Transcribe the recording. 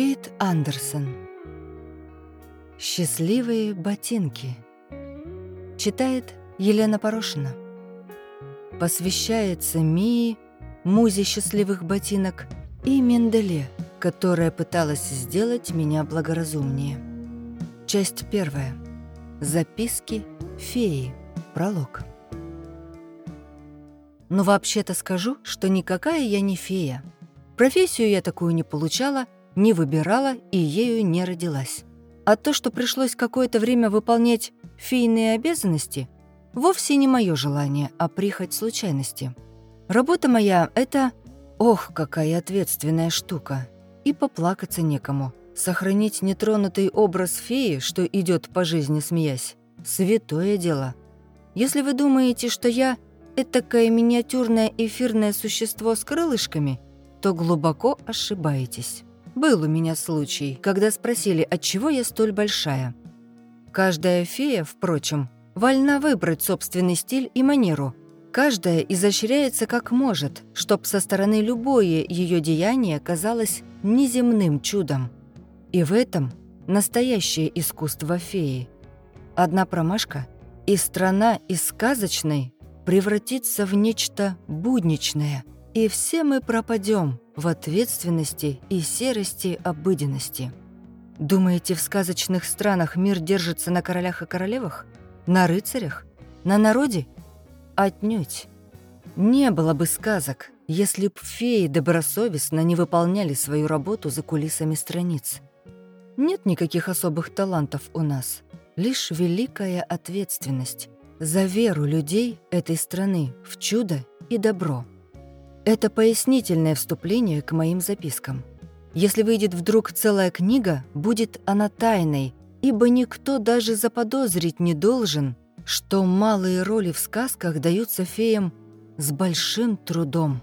Кейт Андерсон «Счастливые ботинки» Читает Елена Порошина Посвящается Мии, музе счастливых ботинок, и Менделе, которая пыталась сделать меня благоразумнее. Часть первая. Записки феи. Пролог. Ну, вообще-то скажу, что никакая я не фея. Профессию я такую не получала, не выбирала и ею не родилась. А то, что пришлось какое-то время выполнять фейные обязанности, вовсе не мое желание, а прихоть случайности. Работа моя — это... Ох, какая ответственная штука. И поплакаться некому. Сохранить нетронутый образ феи, что идет по жизни смеясь, святое дело. Если вы думаете, что я этакое миниатюрное эфирное существо с крылышками, то глубоко ошибаетесь. Был у меня случай, когда спросили, от чего я столь большая. Каждая фея, впрочем, вольна выбрать собственный стиль и манеру. Каждая изощряется как может, чтоб со стороны любое ее деяние казалось неземным чудом. И в этом настоящее искусство феи. Одна промашка, и страна из сказочной превратится в нечто будничное, и все мы пропадем в ответственности и серости обыденности. Думаете, в сказочных странах мир держится на королях и королевах? На рыцарях? На народе? Отнюдь. Не было бы сказок, если б феи добросовестно не выполняли свою работу за кулисами страниц. Нет никаких особых талантов у нас, лишь великая ответственность за веру людей этой страны в чудо и добро. Это пояснительное вступление к моим запискам. Если выйдет вдруг целая книга, будет она тайной, ибо никто даже заподозрить не должен, что малые роли в сказках даются феям с большим трудом.